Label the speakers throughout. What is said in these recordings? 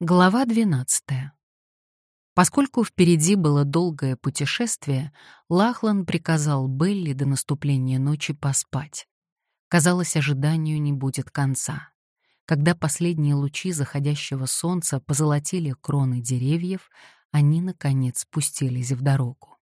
Speaker 1: Глава 12. Поскольку впереди было долгое путешествие, Лахлан приказал Белли до наступления ночи поспать. Казалось, ожиданию не будет конца. Когда последние лучи заходящего солнца позолотили кроны деревьев, они, наконец, спустились в дорогу.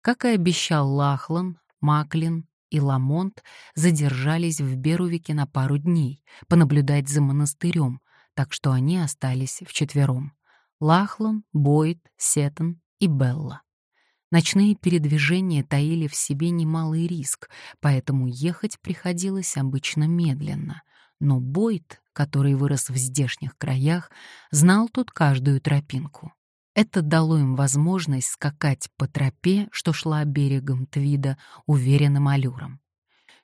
Speaker 1: Как и обещал Лахлан, Маклин и Ламонт задержались в Берувике на пару дней, понаблюдать за монастырем — так что они остались вчетвером. Лахлан, Бойд, Сеттон и Белла. Ночные передвижения таили в себе немалый риск, поэтому ехать приходилось обычно медленно. Но Бойд, который вырос в здешних краях, знал тут каждую тропинку. Это дало им возможность скакать по тропе, что шла берегом Твида, уверенным аллюром.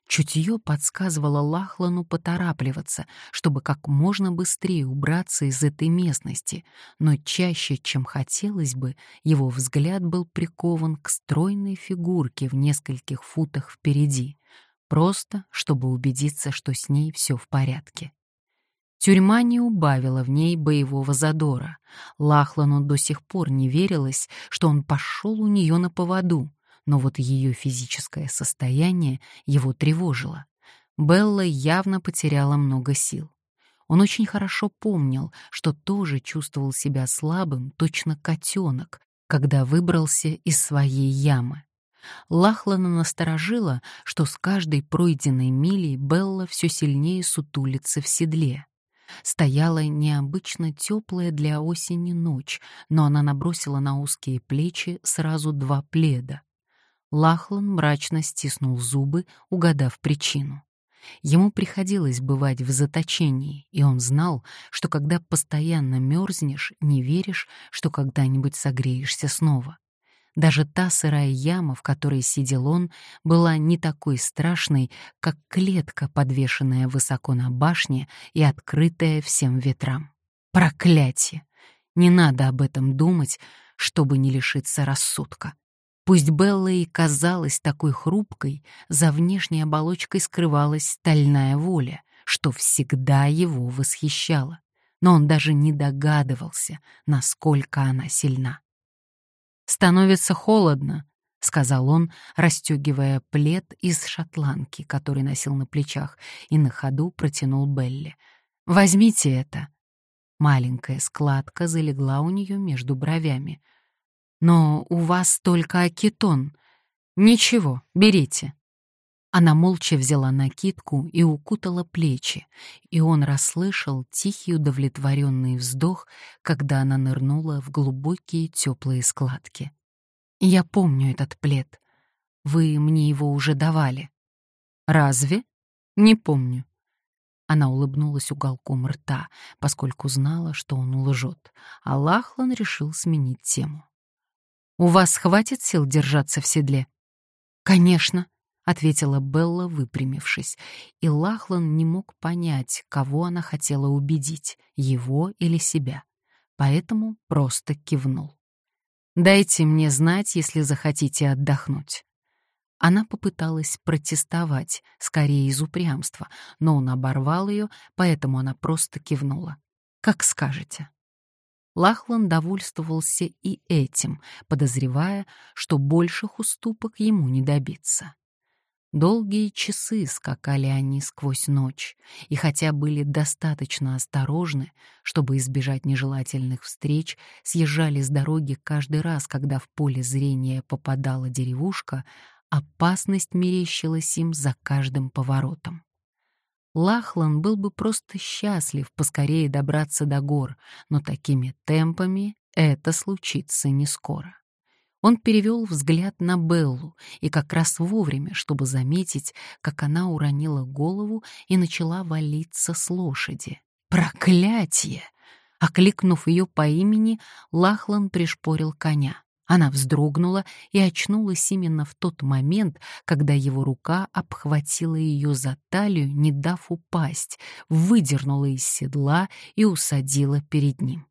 Speaker 1: Чутье подсказывало Лахлану поторапливаться, чтобы как можно быстрее убраться из этой местности, но чаще, чем хотелось бы, его взгляд был прикован к стройной фигурке в нескольких футах впереди, просто чтобы убедиться, что с ней все в порядке. Тюрьма не убавила в ней боевого задора. Лахлану до сих пор не верилось, что он пошел у нее на поводу, но вот ее физическое состояние его тревожило. Белла явно потеряла много сил. Он очень хорошо помнил, что тоже чувствовал себя слабым, точно котенок, когда выбрался из своей ямы. Лахлана насторожила, что с каждой пройденной милей Белла все сильнее сутулится в седле. Стояла необычно теплая для осени ночь, но она набросила на узкие плечи сразу два пледа. Лахлан мрачно стиснул зубы, угадав причину. Ему приходилось бывать в заточении, и он знал, что когда постоянно мерзнешь, не веришь, что когда-нибудь согреешься снова. Даже та сырая яма, в которой сидел он, была не такой страшной, как клетка, подвешенная высоко на башне и открытая всем ветрам. Проклятие! Не надо об этом думать, чтобы не лишиться рассудка. Пусть Белла и казалась такой хрупкой, за внешней оболочкой скрывалась стальная воля, что всегда его восхищало. Но он даже не догадывался, насколько она сильна. «Становится холодно», — сказал он, расстегивая плед из шотландки, который носил на плечах, и на ходу протянул Белли. «Возьмите это». Маленькая складка залегла у нее между бровями — но у вас только акетон. Ничего, берите. Она молча взяла накидку и укутала плечи, и он расслышал тихий удовлетворенный вздох, когда она нырнула в глубокие теплые складки. «Я помню этот плед. Вы мне его уже давали». «Разве? Не помню». Она улыбнулась уголком рта, поскольку знала, что он лжет, а Лахлан решил сменить тему. У вас хватит сил держаться в седле? Конечно, ответила Белла, выпрямившись, и Лахлан не мог понять, кого она хотела убедить, его или себя. Поэтому просто кивнул. Дайте мне знать, если захотите отдохнуть. Она попыталась протестовать, скорее из упрямства, но он оборвал ее, поэтому она просто кивнула. Как скажете. Лахлан довольствовался и этим, подозревая, что больших уступок ему не добиться. Долгие часы скакали они сквозь ночь, и хотя были достаточно осторожны, чтобы избежать нежелательных встреч, съезжали с дороги каждый раз, когда в поле зрения попадала деревушка, опасность мерещилась им за каждым поворотом. Лахлан был бы просто счастлив поскорее добраться до гор, но такими темпами это случится не скоро. Он перевел взгляд на Беллу и как раз вовремя, чтобы заметить, как она уронила голову и начала валиться с лошади. «Проклятие!» Окликнув ее по имени, Лахлан пришпорил коня. Она вздрогнула и очнулась именно в тот момент, когда его рука обхватила ее за талию, не дав упасть, выдернула из седла и усадила перед ним.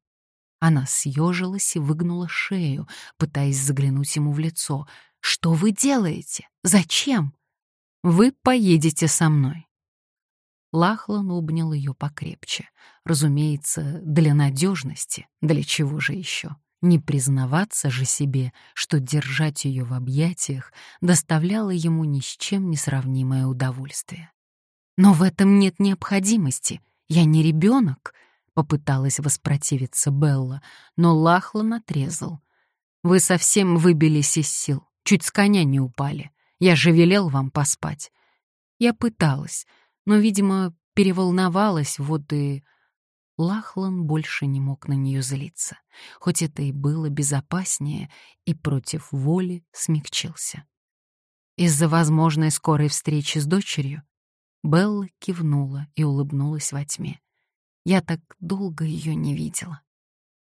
Speaker 1: Она съежилась и выгнула шею, пытаясь заглянуть ему в лицо. «Что вы делаете? Зачем?» «Вы поедете со мной». Лахлан обнял ее покрепче. Разумеется, для надежности, для чего же еще? Не признаваться же себе, что держать ее в объятиях доставляло ему ни с чем не сравнимое удовольствие. «Но в этом нет необходимости. Я не ребенок», — попыталась воспротивиться Белла, но Лахлан отрезал. «Вы совсем выбились из сил, чуть с коня не упали. Я же велел вам поспать». Я пыталась, но, видимо, переволновалась, вот и... Лахлан больше не мог на нее злиться, хоть это и было безопаснее, и против воли смягчился. Из-за возможной скорой встречи с дочерью Белла кивнула и улыбнулась во тьме. Я так долго ее не видела.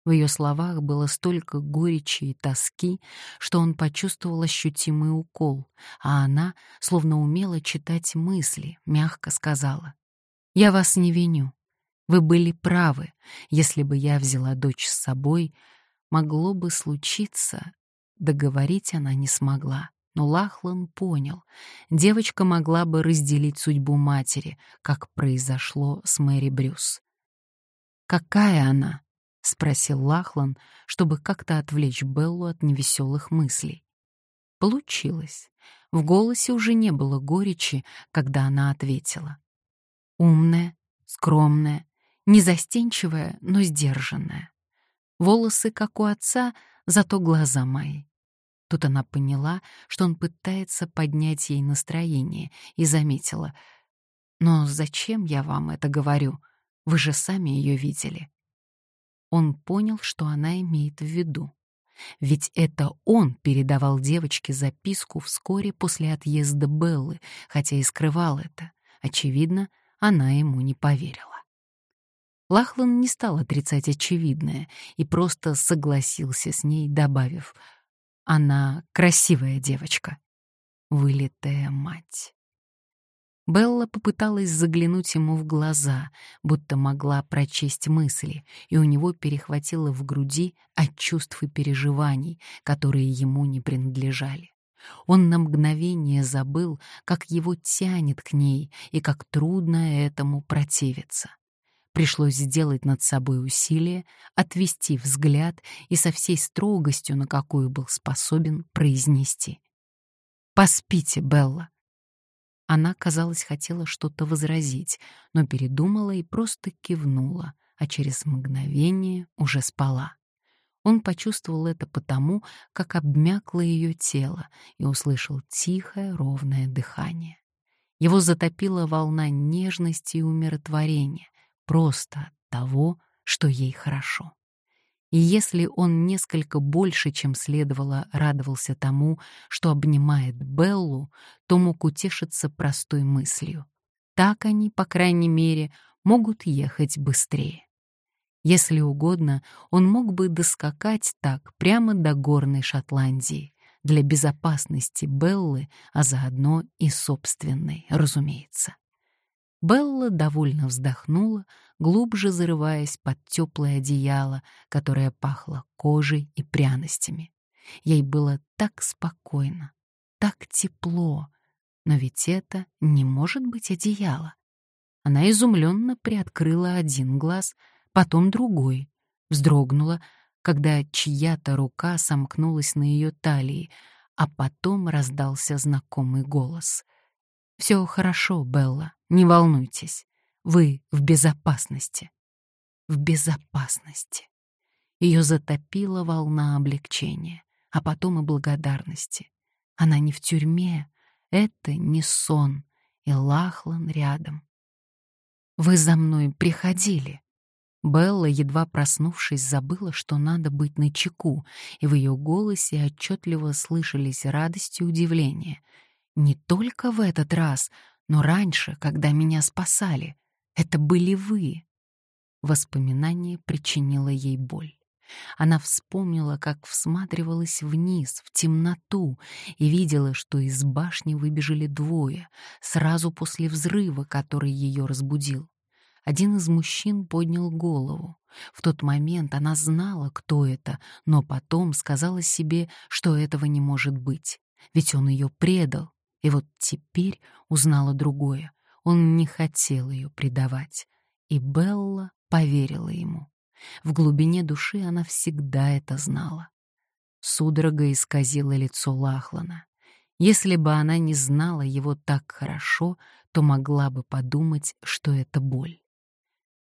Speaker 1: В ее словах было столько горечи и тоски, что он почувствовал ощутимый укол, а она, словно умела читать мысли, мягко сказала. «Я вас не виню. Вы были правы. Если бы я взяла дочь с собой, могло бы случиться. Договорить она не смогла. Но Лахлан понял, девочка могла бы разделить судьбу матери, как произошло с Мэри Брюс. «Какая она?» — спросил Лахлан, чтобы как-то отвлечь Беллу от невеселых мыслей. Получилось. В голосе уже не было горечи, когда она ответила. «Умная, скромная, незастенчивая, но сдержанная. Волосы, как у отца, зато глаза мои. Тут она поняла, что он пытается поднять ей настроение, и заметила. «Но зачем я вам это говорю? Вы же сами ее видели». Он понял, что она имеет в виду. Ведь это он передавал девочке записку вскоре после отъезда Беллы, хотя и скрывал это. Очевидно, она ему не поверила. Лахлан не стал отрицать очевидное и просто согласился с ней, добавив «Она красивая девочка». Вылитая мать. Белла попыталась заглянуть ему в глаза, будто могла прочесть мысли, и у него перехватило в груди от чувств и переживаний, которые ему не принадлежали. Он на мгновение забыл, как его тянет к ней и как трудно этому противиться. Пришлось сделать над собой усилие, отвести взгляд и со всей строгостью, на какую был способен, произнести. «Поспите, Белла». Она, казалось, хотела что-то возразить, но передумала и просто кивнула, а через мгновение уже спала. Он почувствовал это потому, как обмякло ее тело и услышал тихое, ровное дыхание. Его затопила волна нежности и умиротворения, просто от того, что ей хорошо. И если он несколько больше, чем следовало, радовался тому, что обнимает Беллу, то мог утешиться простой мыслью. Так они, по крайней мере, могут ехать быстрее. Если угодно, он мог бы доскакать так прямо до горной Шотландии, для безопасности Беллы, а заодно и собственной, разумеется. Белла довольно вздохнула, глубже зарываясь под теплое одеяло, которое пахло кожей и пряностями. Ей было так спокойно, так тепло, но ведь это не может быть одеяло. Она изумленно приоткрыла один глаз, потом другой, вздрогнула, когда чья-то рука сомкнулась на ее талии, а потом раздался знакомый голос. «Все хорошо, Белла, не волнуйтесь. Вы в безопасности». В безопасности. Ее затопила волна облегчения, а потом и благодарности. Она не в тюрьме, это не сон, и Лахлан рядом. «Вы за мной приходили», Белла, едва проснувшись, забыла, что надо быть начеку, и в ее голосе отчетливо слышались радость и удивление. Не только в этот раз, но раньше, когда меня спасали. Это были вы. Воспоминание причинило ей боль. Она вспомнила, как всматривалась вниз, в темноту, и видела, что из башни выбежали двое, сразу после взрыва, который ее разбудил. Один из мужчин поднял голову. В тот момент она знала, кто это, но потом сказала себе, что этого не может быть, ведь он ее предал. И вот теперь узнала другое. Он не хотел ее предавать. И Белла поверила ему. В глубине души она всегда это знала. Судорога исказила лицо Лахлана. Если бы она не знала его так хорошо, то могла бы подумать, что это боль.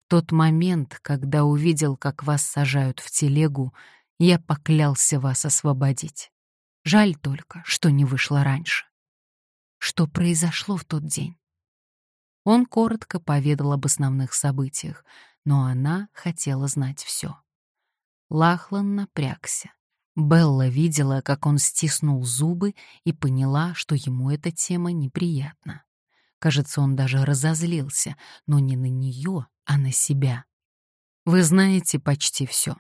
Speaker 1: тот момент, когда увидел, как вас сажают в телегу, я поклялся вас освободить. Жаль только, что не вышло раньше. Что произошло в тот день? Он коротко поведал об основных событиях, но она хотела знать все. Лахлан напрягся. Белла видела, как он стиснул зубы и поняла, что ему эта тема неприятна. Кажется, он даже разозлился, но не на нее, а на себя. «Вы знаете почти все.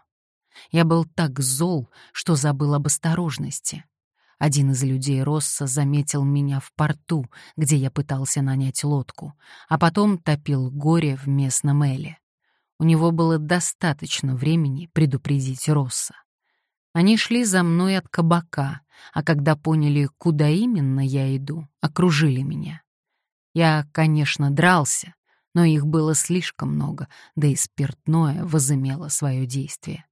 Speaker 1: Я был так зол, что забыл об осторожности. Один из людей Росса заметил меня в порту, где я пытался нанять лодку, а потом топил горе в местном Эле. У него было достаточно времени предупредить Росса. Они шли за мной от кабака, а когда поняли, куда именно я иду, окружили меня. Я, конечно, дрался, но их было слишком много, да и спиртное возымело свое действие.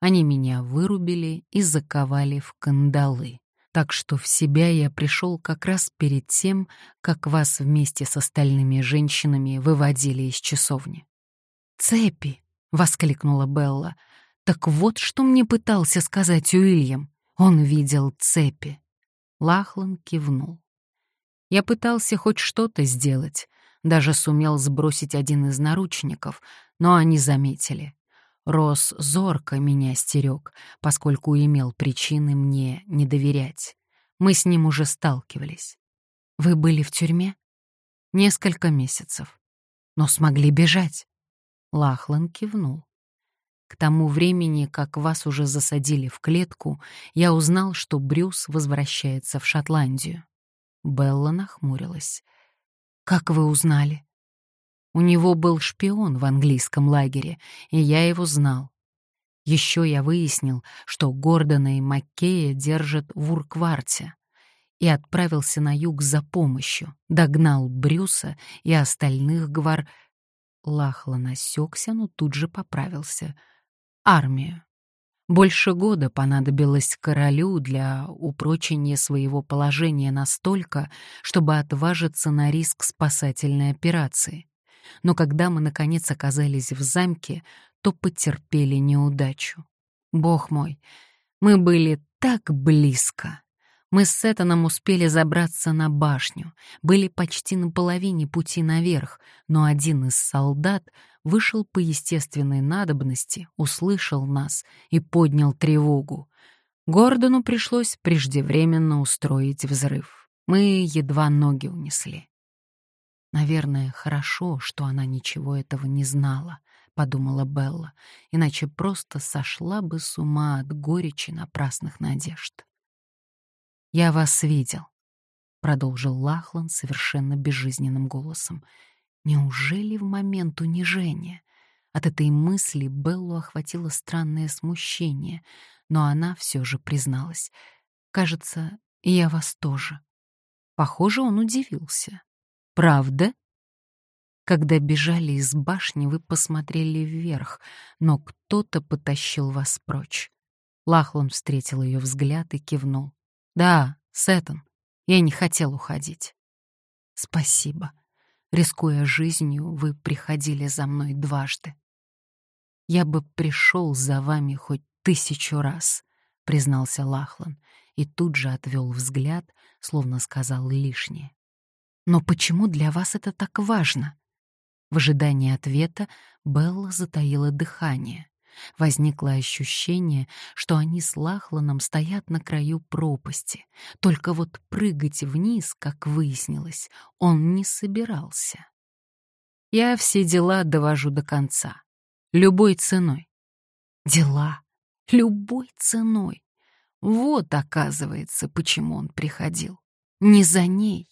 Speaker 1: Они меня вырубили и заковали в кандалы. Так что в себя я пришел как раз перед тем, как вас вместе с остальными женщинами выводили из часовни. «Цепи!» — воскликнула Белла. «Так вот, что мне пытался сказать Уильям. Он видел цепи». Лахлан кивнул. Я пытался хоть что-то сделать, даже сумел сбросить один из наручников, но они заметили. Рос зорко меня стерег, поскольку имел причины мне не доверять. Мы с ним уже сталкивались. Вы были в тюрьме? Несколько месяцев. Но смогли бежать. Лахлан кивнул. К тому времени, как вас уже засадили в клетку, я узнал, что Брюс возвращается в Шотландию. Белла нахмурилась. «Как вы узнали?» У него был шпион в английском лагере, и я его знал. Еще я выяснил, что Гордона и Маккея держат в Уркварте, и отправился на юг за помощью, догнал Брюса и остальных гвар... Лахла насекся, но тут же поправился. Армию. Больше года понадобилось королю для упрочения своего положения настолько, чтобы отважиться на риск спасательной операции но когда мы, наконец, оказались в замке, то потерпели неудачу. Бог мой, мы были так близко. Мы с Сеттоном успели забраться на башню, были почти на половине пути наверх, но один из солдат вышел по естественной надобности, услышал нас и поднял тревогу. Гордону пришлось преждевременно устроить взрыв. Мы едва ноги унесли. Наверное, хорошо, что она ничего этого не знала, подумала Белла, иначе просто сошла бы с ума от горечи напрасных надежд. Я вас видел, продолжил Лахлан совершенно безжизненным голосом. Неужели в момент унижения? От этой мысли Беллу охватило странное смущение, но она все же призналась. «Кажется, я вас тоже». Похоже, он удивился. Правда? Когда бежали из башни, вы посмотрели вверх, но кто-то потащил вас прочь. Лахлан встретил ее взгляд и кивнул. Да, Сеттон, я не хотел уходить. Спасибо. Рискуя жизнью, вы приходили за мной дважды. Я бы пришел за вами хоть тысячу раз, признался Лахлан и тут же отвел взгляд, словно сказал лишнее. Но почему для вас это так важно? В ожидании ответа Белла затаила дыхание. Возникло ощущение, что они с Лахланом стоят на краю пропасти. Только вот прыгать вниз, как выяснилось, он не собирался. Я все дела довожу до конца. Любой ценой. Дела. Любой ценой. Вот, оказывается, почему он приходил. Не за ней.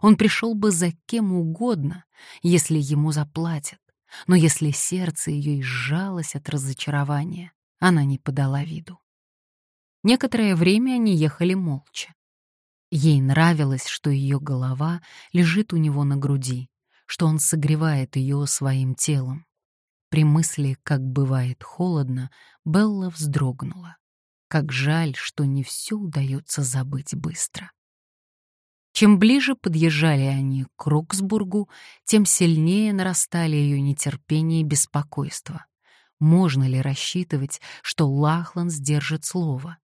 Speaker 1: Он пришел бы за кем угодно, если ему заплатят. Но если сердце ее сжалось от разочарования, она не подала виду. Некоторое время они ехали молча. Ей нравилось, что ее голова лежит у него на груди, что он согревает ее своим телом. При мысли, как бывает холодно, Белла вздрогнула. Как жаль, что не все удается забыть быстро. Чем ближе подъезжали они к Роксбургу, тем сильнее нарастали ее нетерпение и беспокойство. Можно ли рассчитывать, что Лахлан сдержит слово?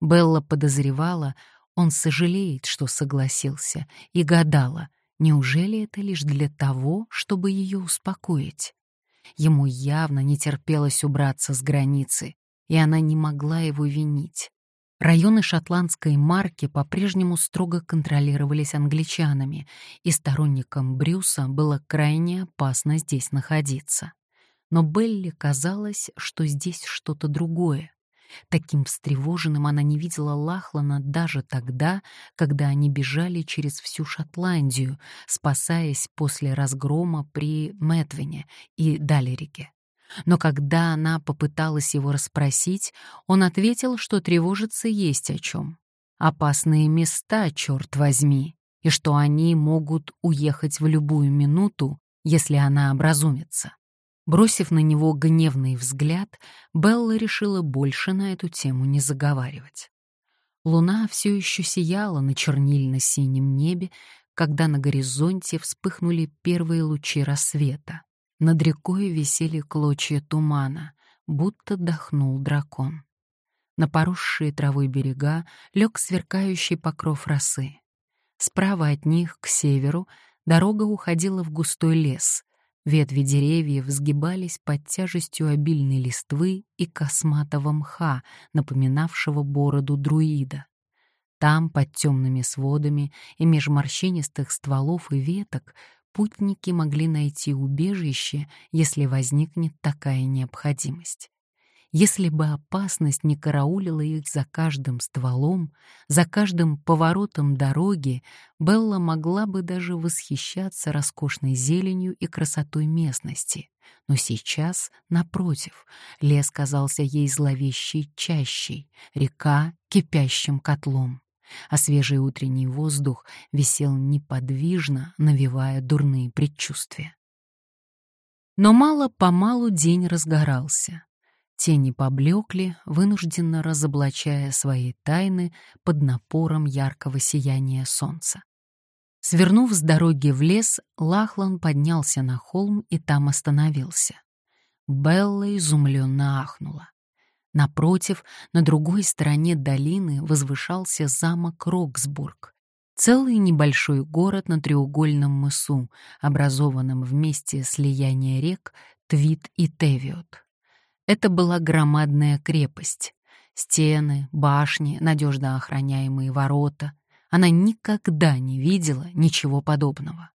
Speaker 1: Белла подозревала, он сожалеет, что согласился, и гадала, неужели это лишь для того, чтобы ее успокоить? Ему явно не терпелось убраться с границы, и она не могла его винить. Районы шотландской марки по-прежнему строго контролировались англичанами, и сторонникам Брюса было крайне опасно здесь находиться. Но Белли казалось, что здесь что-то другое. Таким встревоженным она не видела Лахлана даже тогда, когда они бежали через всю Шотландию, спасаясь после разгрома при Метвине и Далерике. Но когда она попыталась его расспросить, он ответил, что тревожиться есть о чем. Опасные места, черт возьми, и что они могут уехать в любую минуту, если она образумится. Бросив на него гневный взгляд, Белла решила больше на эту тему не заговаривать. Луна все еще сияла на чернильно-синем небе, когда на горизонте вспыхнули первые лучи рассвета. Над рекой висели клочья тумана, будто дохнул дракон. На поросшие травой берега лег сверкающий покров росы. Справа от них, к северу, дорога уходила в густой лес. Ветви деревьев сгибались под тяжестью обильной листвы и косматого мха, напоминавшего бороду друида. Там, под темными сводами и меж морщинистых стволов и веток, путники могли найти убежище, если возникнет такая необходимость. Если бы опасность не караулила их за каждым стволом, за каждым поворотом дороги, Белла могла бы даже восхищаться роскошной зеленью и красотой местности. Но сейчас, напротив, лес казался ей зловещей чащей, река — кипящим котлом а свежий утренний воздух висел неподвижно, навевая дурные предчувствия. Но мало-помалу день разгорался. Тени поблекли, вынужденно разоблачая свои тайны под напором яркого сияния солнца. Свернув с дороги в лес, Лахлан поднялся на холм и там остановился. Белла изумленно ахнула. Напротив, на другой стороне долины возвышался замок Роксбург, целый небольшой город на треугольном мысу, образованном вместе слияния рек Твит и Тевиот. Это была громадная крепость. Стены, башни, надежно охраняемые ворота. Она никогда не видела ничего подобного.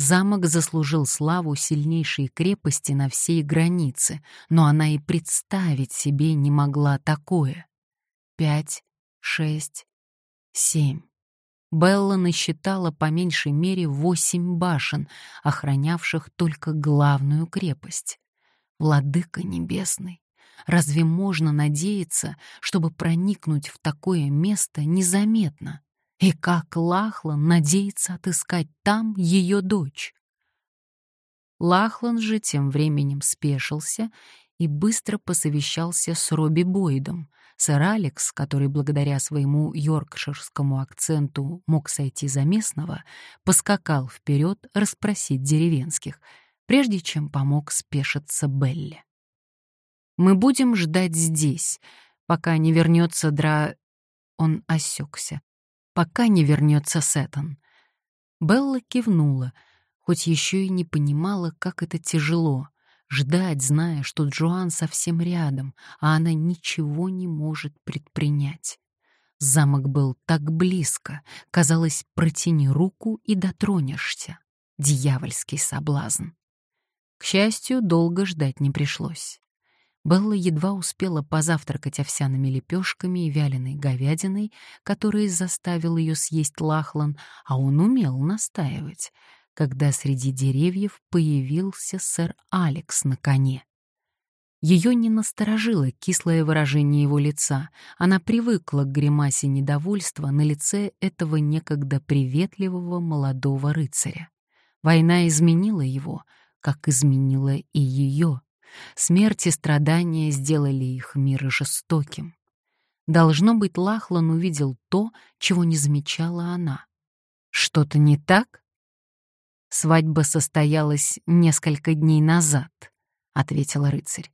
Speaker 1: Замок заслужил славу сильнейшей крепости на всей границе, но она и представить себе не могла такое. Пять, шесть, семь. Белла насчитала по меньшей мере восемь башен, охранявших только главную крепость. Владыка Небесный, разве можно надеяться, чтобы проникнуть в такое место незаметно? И как Лахлан надеется отыскать там ее дочь? Лахлан же тем временем спешился и быстро посовещался с Робби Бойдом. Сэр Алекс, который благодаря своему йоркширскому акценту мог сойти за местного, поскакал вперед расспросить деревенских, прежде чем помог спешиться Белле. «Мы будем ждать здесь, пока не вернется Дра...» Он осекся пока не вернется Сеттон. Белла кивнула, хоть еще и не понимала, как это тяжело — ждать, зная, что Джоан совсем рядом, а она ничего не может предпринять. Замок был так близко, казалось, протяни руку и дотронешься. Дьявольский соблазн. К счастью, долго ждать не пришлось. Белла едва успела позавтракать овсяными лепешками и вяленой говядиной, которые заставил ее съесть Лахлан, а он умел настаивать, когда среди деревьев появился сэр Алекс на коне. Ее не насторожило кислое выражение его лица, она привыкла к гримасе недовольства на лице этого некогда приветливого молодого рыцаря. Война изменила его, как изменила и ее — Смерть и страдания сделали их мир жестоким. Должно быть, Лахлан увидел то, чего не замечала она. Что-то не так? Свадьба состоялась несколько дней назад, ответила рыцарь.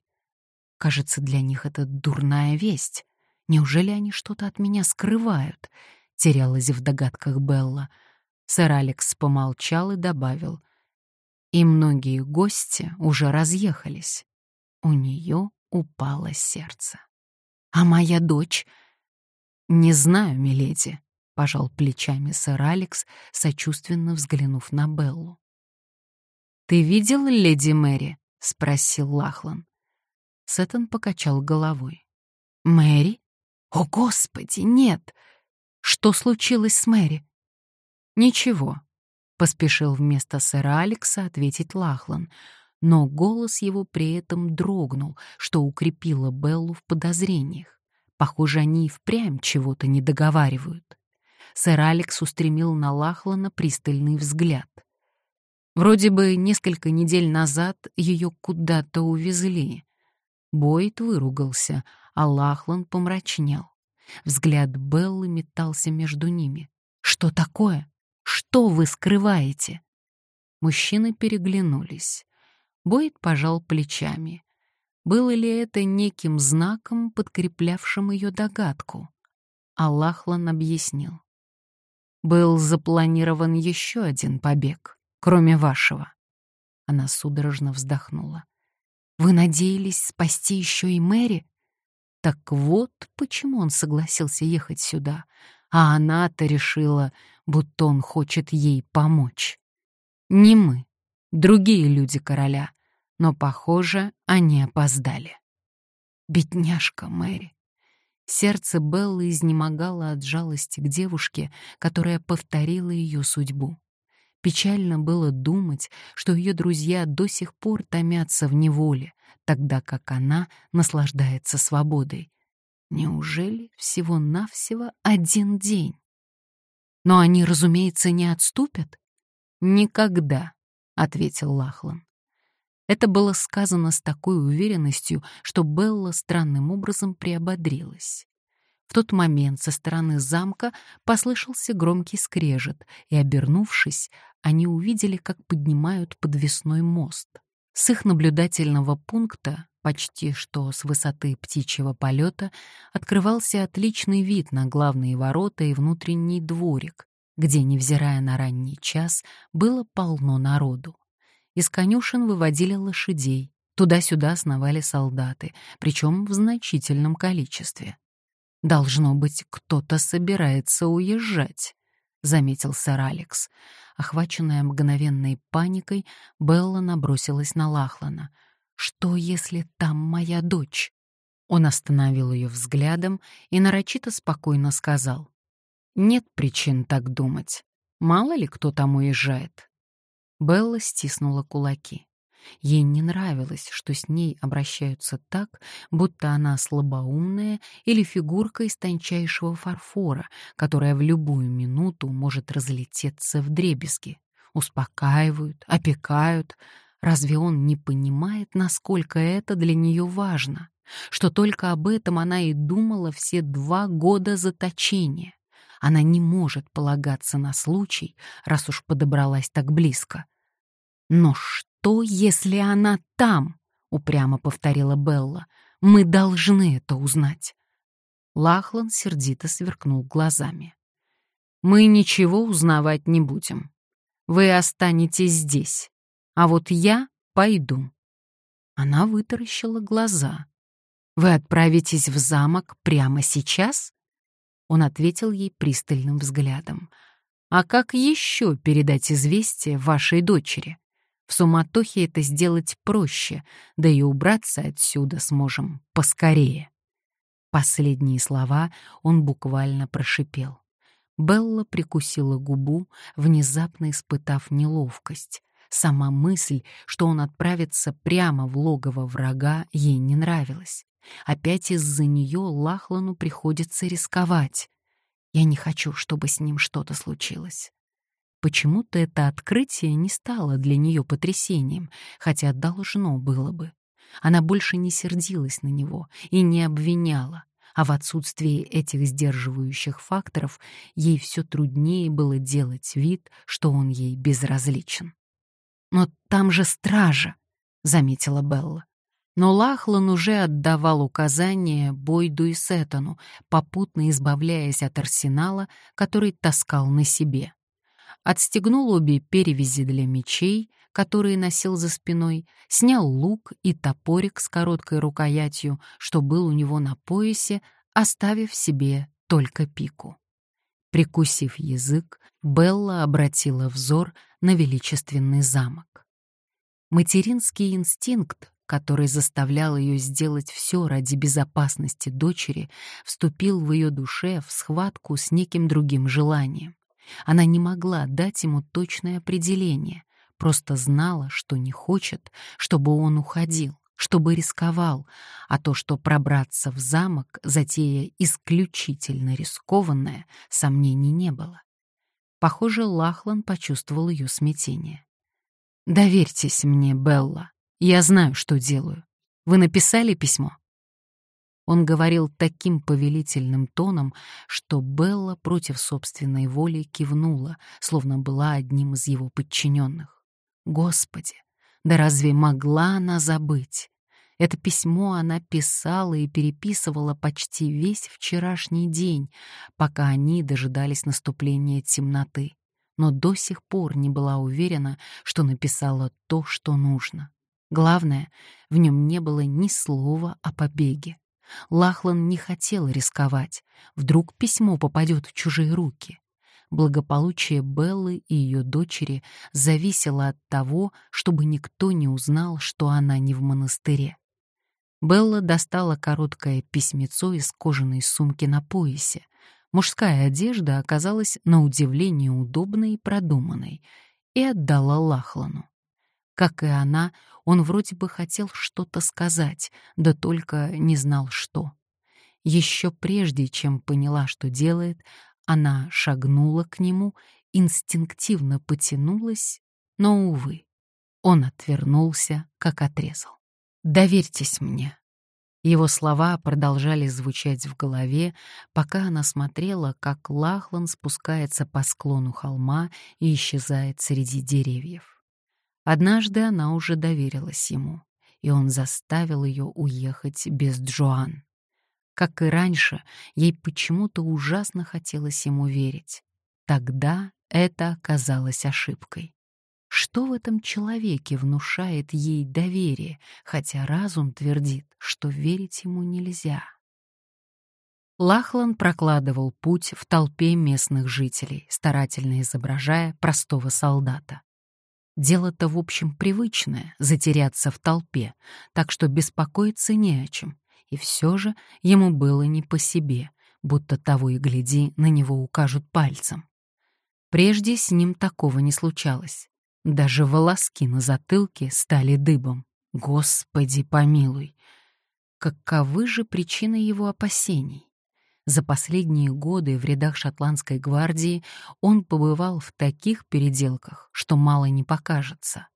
Speaker 1: Кажется, для них это дурная весть. Неужели они что-то от меня скрывают? Терялась в догадках Белла. Сэр Алекс помолчал и добавил. И многие гости уже разъехались. У нее упало сердце. А моя дочь? Не знаю, миледи, пожал плечами сэр Алекс, сочувственно взглянув на Беллу. Ты видел леди Мэри? спросил Лахлан. Сеттон покачал головой. Мэри? О, господи, нет. Что случилось с Мэри? Ничего, поспешил вместо сэра Алекса ответить Лахлан, но голос его при этом дрогнул, что укрепило Беллу в подозрениях. Похоже, они и впрямь чего-то не договаривают. Сэр Алекс устремил на Лахлана пристальный взгляд. Вроде бы несколько недель назад ее куда-то увезли. Бойд выругался, а Лахлан помрачнел. Взгляд Беллы метался между ними. «Что такое? Что вы скрываете?» Мужчины переглянулись. Бойд пожал плечами. Было ли это неким знаком, подкреплявшим ее догадку? Аллахлан объяснил. Был запланирован еще один побег, кроме вашего. Она судорожно вздохнула. Вы надеялись спасти еще и Мэри? Так вот, почему он согласился ехать сюда, а она-то решила, будто он хочет ей помочь. Не мы, другие люди короля, но, похоже, они опоздали. Бедняжка Мэри. Сердце Беллы изнемогало от жалости к девушке, которая повторила ее судьбу. Печально было думать, что ее друзья до сих пор томятся в неволе, тогда как она наслаждается свободой. Неужели всего-навсего один день? Но они, разумеется, не отступят. Никогда, — ответил Лахлан. Это было сказано с такой уверенностью, что Белла странным образом приободрилась. В тот момент со стороны замка послышался громкий скрежет, и, обернувшись, они увидели, как поднимают подвесной мост. С их наблюдательного пункта, почти что с высоты птичьего полета, открывался отличный вид на главные ворота и внутренний дворик, где, невзирая на ранний час, было полно народу. Из конюшен выводили лошадей, туда-сюда сновали солдаты, причем в значительном количестве. «Должно быть, кто-то собирается уезжать», — заметил сэр Алекс. Охваченная мгновенной паникой, Белла набросилась на Лахлана. «Что, если там моя дочь?» Он остановил ее взглядом и нарочито спокойно сказал. «Нет причин так думать. Мало ли кто там уезжает. Белла стиснула кулаки. Ей не нравилось, что с ней обращаются так, будто она слабоумная или фигурка из тончайшего фарфора, которая в любую минуту может разлететься в дребезги. Успокаивают, опекают. Разве он не понимает, насколько это для нее важно? Что только об этом она и думала все два года заточения. Она не может полагаться на случай, раз уж подобралась так близко. «Но что, если она там?» — упрямо повторила Белла. «Мы должны это узнать». Лахлан сердито сверкнул глазами. «Мы ничего узнавать не будем. Вы останетесь здесь, а вот я пойду». Она вытаращила глаза. «Вы отправитесь в замок прямо сейчас?» Он ответил ей пристальным взглядом. «А как еще передать известие вашей дочери? В суматохе это сделать проще, да и убраться отсюда сможем поскорее». Последние слова он буквально прошипел. Белла прикусила губу, внезапно испытав неловкость. Сама мысль, что он отправится прямо в логово врага, ей не нравилась. Опять из-за нее Лахлану приходится рисковать. Я не хочу, чтобы с ним что-то случилось. Почему-то это открытие не стало для нее потрясением, хотя должно было бы. Она больше не сердилась на него и не обвиняла, а в отсутствии этих сдерживающих факторов ей все труднее было делать вид, что он ей безразличен. «Но там же стража», — заметила Белла. Но Лахлан уже отдавал указания Бойду и Сеттону, попутно избавляясь от арсенала, который таскал на себе. Отстегнул обе перевязи для мечей, которые носил за спиной, снял лук и топорик с короткой рукоятью, что был у него на поясе, оставив себе только пику. Прикусив язык, Белла обратила взор на величественный замок. Материнский инстинкт, который заставлял ее сделать все ради безопасности дочери, вступил в ее душе в схватку с неким другим желанием. Она не могла дать ему точное определение, просто знала, что не хочет, чтобы он уходил, чтобы рисковал, а то, что пробраться в замок, затея исключительно рискованная, сомнений не было. Похоже, Лахлан почувствовал ее смятение. «Доверьтесь мне, Белла. Я знаю, что делаю. Вы написали письмо?» Он говорил таким повелительным тоном, что Белла против собственной воли кивнула, словно была одним из его подчиненных. Господи, да разве могла она забыть? Это письмо она писала и переписывала почти весь вчерашний день, пока они дожидались наступления темноты, но до сих пор не была уверена, что написала то, что нужно. Главное, в нем не было ни слова о побеге. Лахлан не хотел рисковать. Вдруг письмо попадет в чужие руки. Благополучие Беллы и ее дочери зависело от того, чтобы никто не узнал, что она не в монастыре. Белла достала короткое письмецо из кожаной сумки на поясе. Мужская одежда оказалась на удивление удобной и продуманной, и отдала Лахлану. Как и она, он вроде бы хотел что-то сказать, да только не знал что. Еще прежде, чем поняла, что делает, она шагнула к нему, инстинктивно потянулась, но, увы, он отвернулся, как отрезал. «Доверьтесь мне». Его слова продолжали звучать в голове, пока она смотрела, как Лахлан спускается по склону холма и исчезает среди деревьев. Однажды она уже доверилась ему, и он заставил ее уехать без Джоан. Как и раньше, ей почему-то ужасно хотелось ему верить. Тогда это оказалось ошибкой. Что в этом человеке внушает ей доверие, хотя разум твердит, что верить ему нельзя? Лахлан прокладывал путь в толпе местных жителей, старательно изображая простого солдата. Дело-то, в общем, привычное — затеряться в толпе, так что беспокоиться не о чем. И все же ему было не по себе, будто того и гляди, на него укажут пальцем. Прежде с ним такого не случалось. Даже волоски на затылке стали дыбом. Господи, помилуй! Каковы же причины его опасений? За последние годы в рядах шотландской гвардии он побывал в таких переделках, что мало не покажется.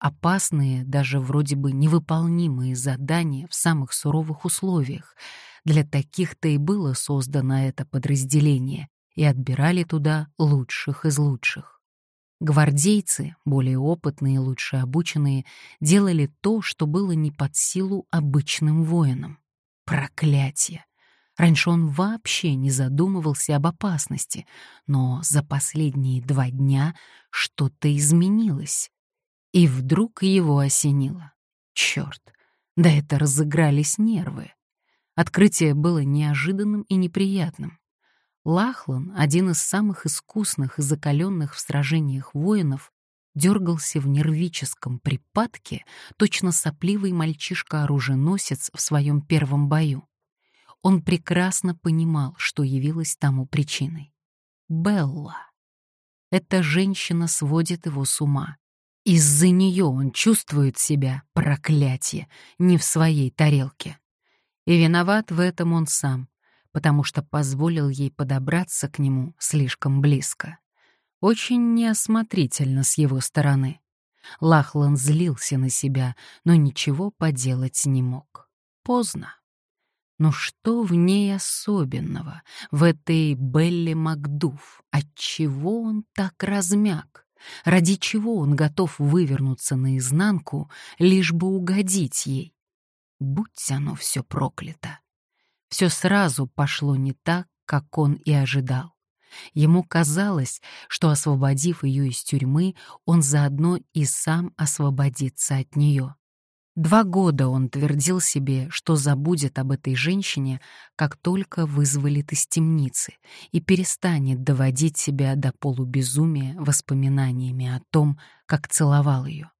Speaker 1: Опасные, даже вроде бы невыполнимые задания в самых суровых условиях. Для таких-то и было создано это подразделение, и отбирали туда лучших из лучших. Гвардейцы, более опытные и лучше обученные, делали то, что было не под силу обычным воинам. Проклятие! Раньше он вообще не задумывался об опасности, но за последние два дня что-то изменилось. И вдруг его осенило. Черт, да это разыгрались нервы. Открытие было неожиданным и неприятным. Лахлан, один из самых искусных и закаленных в сражениях воинов, дергался в нервическом припадке, точно сопливый мальчишка-оруженосец в своем первом бою. Он прекрасно понимал, что явилось тому причиной. Белла. Эта женщина сводит его с ума. Из-за нее он чувствует себя, проклятие, не в своей тарелке. И виноват в этом он сам, потому что позволил ей подобраться к нему слишком близко. Очень неосмотрительно с его стороны. Лахлан злился на себя, но ничего поделать не мог. Поздно. Но что в ней особенного, в этой Белли Макдув? Отчего он так размяк? Ради чего он готов вывернуться наизнанку, лишь бы угодить ей? Будь оно все проклято. Все сразу пошло не так, как он и ожидал. Ему казалось, что, освободив ее из тюрьмы, он заодно и сам освободится от нее. Два года он твердил себе, что забудет об этой женщине, как только вызволит из темницы, и перестанет доводить себя до полубезумия воспоминаниями о том, как целовал ее.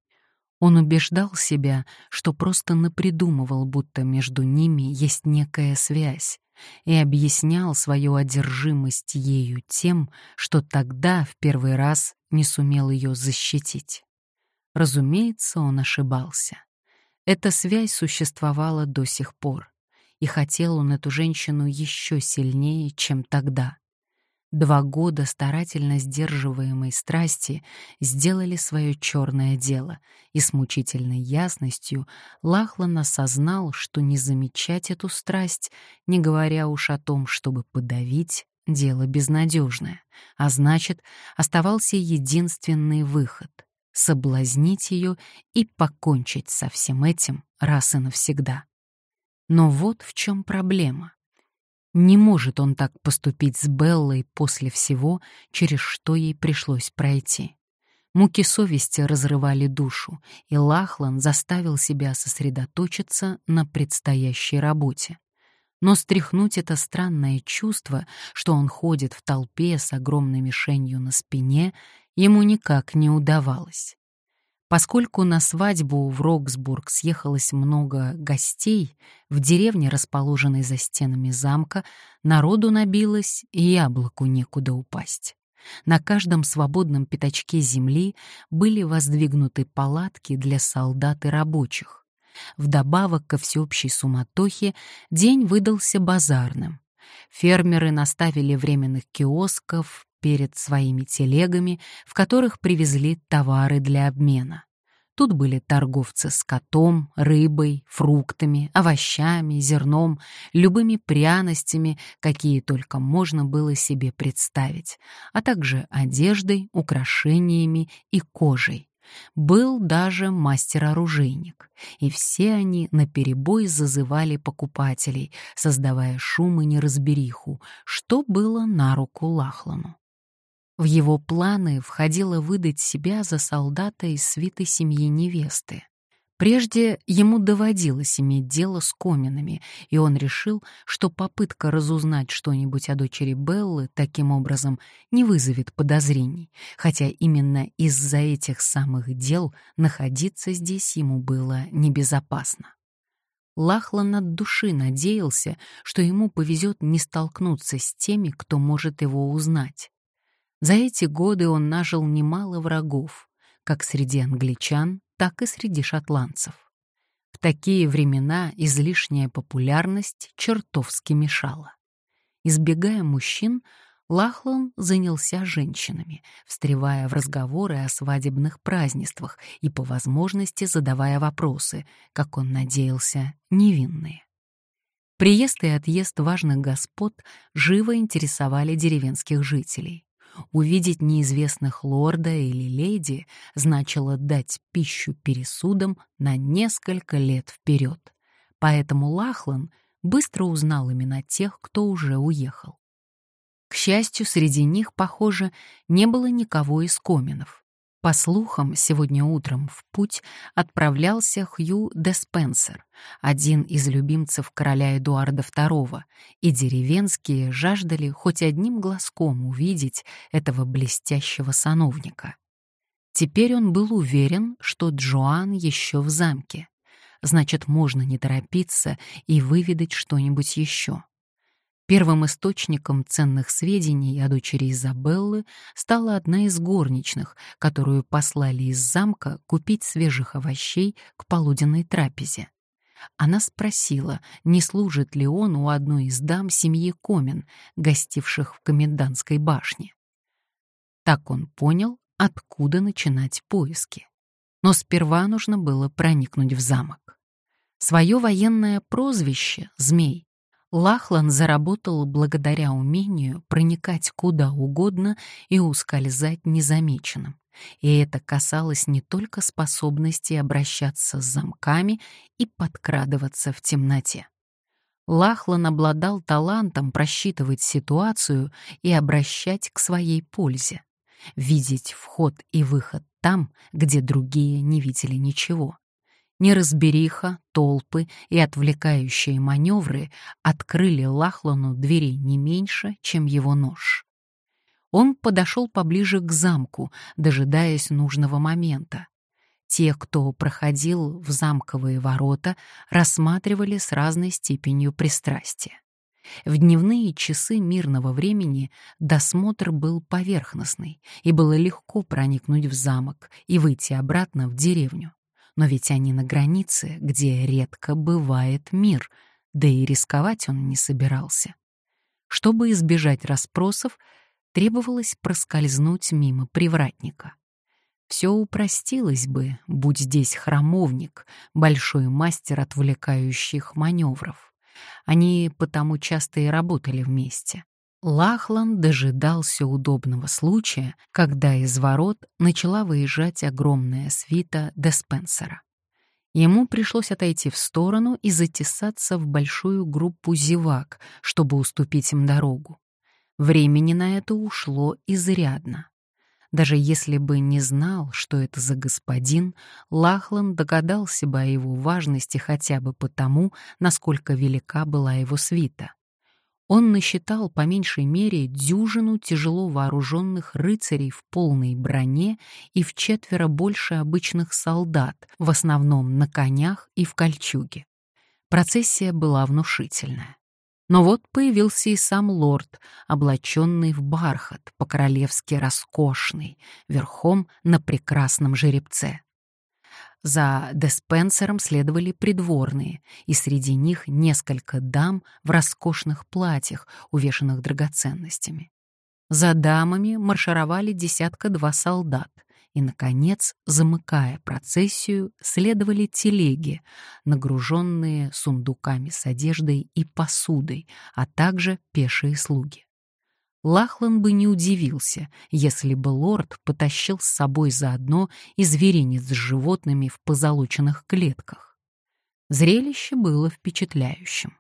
Speaker 1: Он убеждал себя, что просто напридумывал, будто между ними есть некая связь, и объяснял свою одержимость ею тем, что тогда в первый раз не сумел ее защитить. Разумеется, он ошибался. Эта связь существовала до сих пор, и хотел он эту женщину еще сильнее, чем тогда. Два года старательно сдерживаемой страсти сделали свое черное дело, и с мучительной ясностью Лахлан осознал, что не замечать эту страсть, не говоря уж о том, чтобы подавить, дело безнадежное, а значит, оставался единственный выход соблазнить ее и покончить со всем этим раз и навсегда. Но вот в чем проблема. Не может он так поступить с Беллой после всего, через что ей пришлось пройти. Муки совести разрывали душу, и Лахлан заставил себя сосредоточиться на предстоящей работе. Но стряхнуть это странное чувство, что он ходит в толпе с огромной мишенью на спине, ему никак не удавалось. Поскольку на свадьбу в Роксбург съехалось много гостей, в деревне, расположенной за стенами замка, народу набилось, и яблоку некуда упасть. На каждом свободном пятачке земли были воздвигнуты палатки для солдат и рабочих. Вдобавок ко всеобщей суматохе день выдался базарным. Фермеры наставили временных киосков, перед своими телегами, в которых привезли товары для обмена. Тут были торговцы с котом, рыбой, фруктами, овощами, зерном, любыми пряностями, какие только можно было себе представить, а также одеждой, украшениями и кожей. Был даже мастер-оружейник, и все они наперебой зазывали покупателей, создавая шум и неразбериху, что было на руку Лахлану. В его планы входило выдать себя за солдата из свиты семьи невесты. Прежде ему доводилось иметь дело с коминами, и он решил, что попытка разузнать что-нибудь о дочери Беллы таким образом не вызовет подозрений, хотя именно из-за этих самых дел находиться здесь ему было небезопасно. Лахлан от души надеялся, что ему повезет не столкнуться с теми, кто может его узнать. За эти годы он нажил немало врагов, как среди англичан, так и среди шотландцев. В такие времена излишняя популярность чертовски мешала. Избегая мужчин, Лахлан занялся женщинами, встревая в разговоры о свадебных празднествах и по возможности задавая вопросы, как он надеялся, невинные. Приезд и отъезд важных господ живо интересовали деревенских жителей. Увидеть неизвестных лорда или леди значило дать пищу пересудам на несколько лет вперед. Поэтому Лахлан быстро узнал имена тех, кто уже уехал. К счастью, среди них, похоже, не было никого из коминов. По слухам, сегодня утром в путь отправлялся Хью де Спенсер, один из любимцев короля Эдуарда II, и деревенские жаждали хоть одним глазком увидеть этого блестящего сановника. Теперь он был уверен, что Джоан еще в замке. Значит, можно не торопиться и выведать что-нибудь еще. Первым источником ценных сведений о дочери Изабеллы стала одна из горничных, которую послали из замка купить свежих овощей к полуденной трапезе. Она спросила, не служит ли он у одной из дам семьи Комин, гостивших в комендантской башне. Так он понял, откуда начинать поиски. Но сперва нужно было проникнуть в замок. Свое военное прозвище «Змей» Лахлан заработал благодаря умению проникать куда угодно и ускользать незамеченным. И это касалось не только способности обращаться с замками и подкрадываться в темноте. Лахлан обладал талантом просчитывать ситуацию и обращать к своей пользе, видеть вход и выход там, где другие не видели ничего. Неразбериха, толпы и отвлекающие маневры открыли Лахлану двери не меньше, чем его нож. Он подошел поближе к замку, дожидаясь нужного момента. Те, кто проходил в замковые ворота, рассматривали с разной степенью пристрастия. В дневные часы мирного времени досмотр был поверхностный, и было легко проникнуть в замок и выйти обратно в деревню но ведь они на границе, где редко бывает мир, да и рисковать он не собирался. Чтобы избежать расспросов, требовалось проскользнуть мимо привратника. Все упростилось бы, будь здесь храмовник, большой мастер отвлекающих маневров. Они потому часто и работали вместе. Лахлан дожидался удобного случая, когда из ворот начала выезжать огромная свита Деспенсера. Ему пришлось отойти в сторону и затесаться в большую группу зевак, чтобы уступить им дорогу. Времени на это ушло изрядно. Даже если бы не знал, что это за господин, Лахлан догадался бы о его важности хотя бы потому, насколько велика была его свита. Он насчитал по меньшей мере дюжину тяжело вооруженных рыцарей в полной броне и в четверо больше обычных солдат, в основном на конях и в кольчуге. Процессия была внушительная. Но вот появился и сам лорд, облаченный в бархат, по-королевски роскошный, верхом на прекрасном жеребце. За Деспенсером следовали придворные, и среди них несколько дам в роскошных платьях, увешанных драгоценностями. За дамами маршировали десятка-два солдат, и, наконец, замыкая процессию, следовали телеги, нагруженные сундуками с одеждой и посудой, а также пешие слуги. Лахлан бы не удивился, если бы лорд потащил с собой заодно и зверинец с животными в позолоченных клетках. Зрелище было впечатляющим.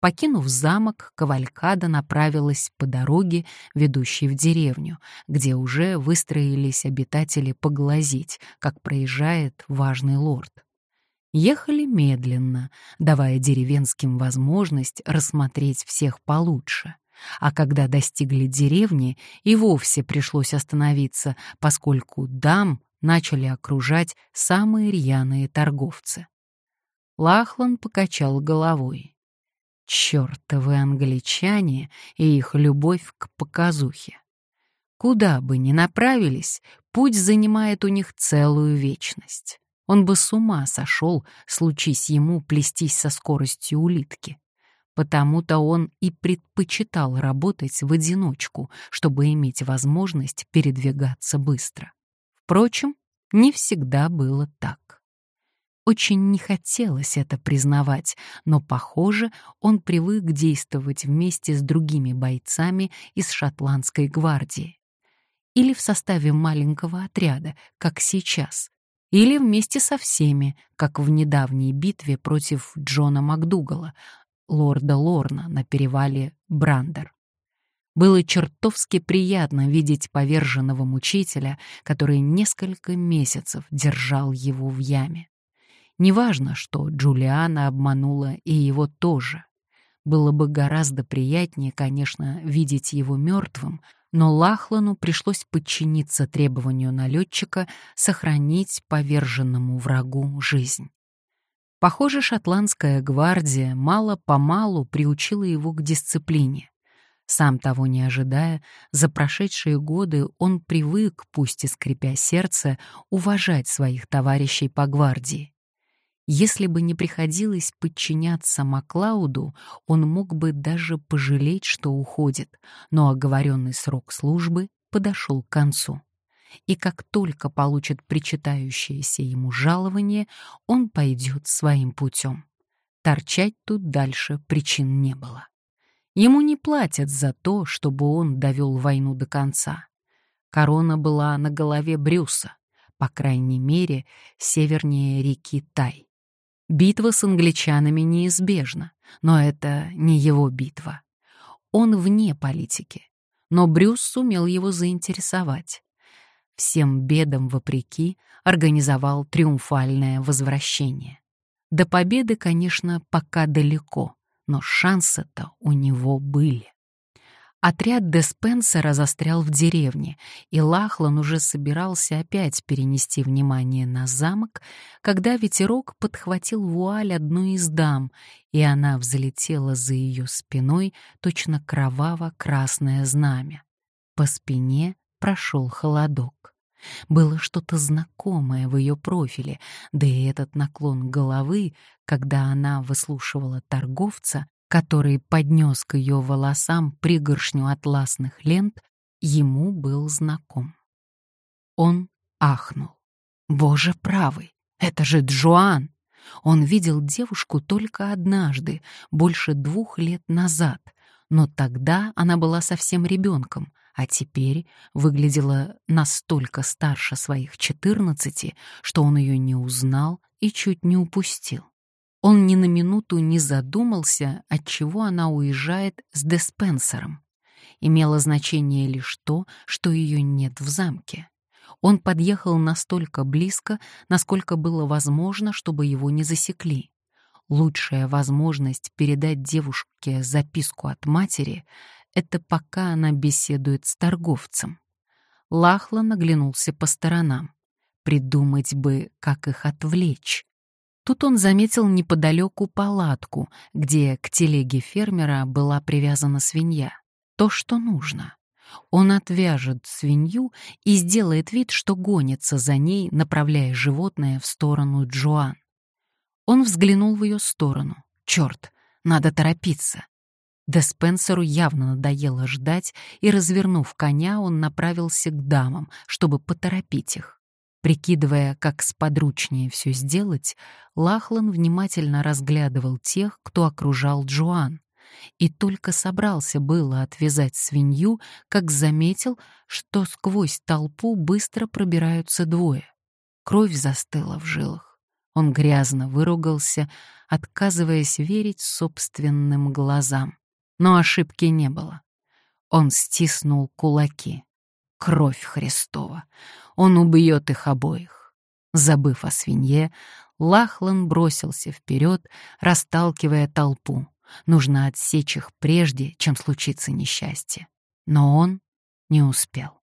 Speaker 1: Покинув замок, Кавалькада направилась по дороге, ведущей в деревню, где уже выстроились обитатели поглазеть, как проезжает важный лорд. Ехали медленно, давая деревенским возможность рассмотреть всех получше а когда достигли деревни, и вовсе пришлось остановиться, поскольку дам начали окружать самые рьяные торговцы. Лахлан покачал головой. Чёртовы англичане и их любовь к показухе. Куда бы ни направились, путь занимает у них целую вечность. Он бы с ума сошел, случись ему плестись со скоростью улитки. Потому-то он и предпочитал работать в одиночку, чтобы иметь возможность передвигаться быстро. Впрочем, не всегда было так. Очень не хотелось это признавать, но, похоже, он привык действовать вместе с другими бойцами из шотландской гвардии. Или в составе маленького отряда, как сейчас, или вместе со всеми, как в недавней битве против Джона Макдугала, лорда Лорна на перевале Брандер. Было чертовски приятно видеть поверженного мучителя, который несколько месяцев держал его в яме. Неважно, что Джулиана обманула и его тоже. Было бы гораздо приятнее, конечно, видеть его мертвым, но Лахлану пришлось подчиниться требованию налетчика сохранить поверженному врагу жизнь. Похоже, шотландская гвардия мало-помалу приучила его к дисциплине. Сам того не ожидая, за прошедшие годы он привык, пусть и скрипя сердце, уважать своих товарищей по гвардии. Если бы не приходилось подчиняться Маклауду, он мог бы даже пожалеть, что уходит, но оговоренный срок службы подошел к концу. И как только получит причитающееся ему жалование, он пойдет своим путем. Торчать тут дальше причин не было. Ему не платят за то, чтобы он довел войну до конца. Корона была на голове Брюса, по крайней мере, севернее реки Тай. Битва с англичанами неизбежна, но это не его битва. Он вне политики, но Брюс сумел его заинтересовать. Всем бедам вопреки организовал триумфальное возвращение. До победы, конечно, пока далеко, но шансы-то у него были. Отряд Деспенсера застрял в деревне, и Лахлан уже собирался опять перенести внимание на замок, когда ветерок подхватил вуаль одной из дам, и она взлетела за ее спиной точно кроваво-красное знамя. По спине прошел холодок. Было что-то знакомое в ее профиле, да и этот наклон головы, когда она выслушивала торговца, который поднес к ее волосам пригоршню атласных лент, ему был знаком. Он ахнул. «Боже правый, это же Джоан!» Он видел девушку только однажды, больше двух лет назад, но тогда она была совсем ребенком, а теперь выглядела настолько старше своих четырнадцати, что он ее не узнал и чуть не упустил. Он ни на минуту не задумался, от чего она уезжает с Деспенсером. Имело значение лишь то, что ее нет в замке. Он подъехал настолько близко, насколько было возможно, чтобы его не засекли. Лучшая возможность передать девушке записку от матери это пока она беседует с торговцем. Лахла наглянулся по сторонам. Придумать бы, как их отвлечь. Тут он заметил неподалеку палатку, где к телеге фермера была привязана свинья. То, что нужно. Он отвяжет свинью и сделает вид, что гонится за ней, направляя животное в сторону Джоан. Он взглянул в ее сторону. Черт, надо торопиться. Деспенсеру явно надоело ждать, и, развернув коня, он направился к дамам, чтобы поторопить их. Прикидывая, как сподручнее все сделать, Лахлан внимательно разглядывал тех, кто окружал Джоан, и только собрался было отвязать свинью, как заметил, что сквозь толпу быстро пробираются двое. Кровь застыла в жилах. Он грязно выругался, отказываясь верить собственным глазам. Но ошибки не было. Он стиснул кулаки. Кровь Христова. Он убьет их обоих. Забыв о свинье, Лахлан бросился вперед, расталкивая толпу. Нужно отсечь их прежде, чем случится несчастье. Но он не успел.